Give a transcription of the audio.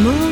Moon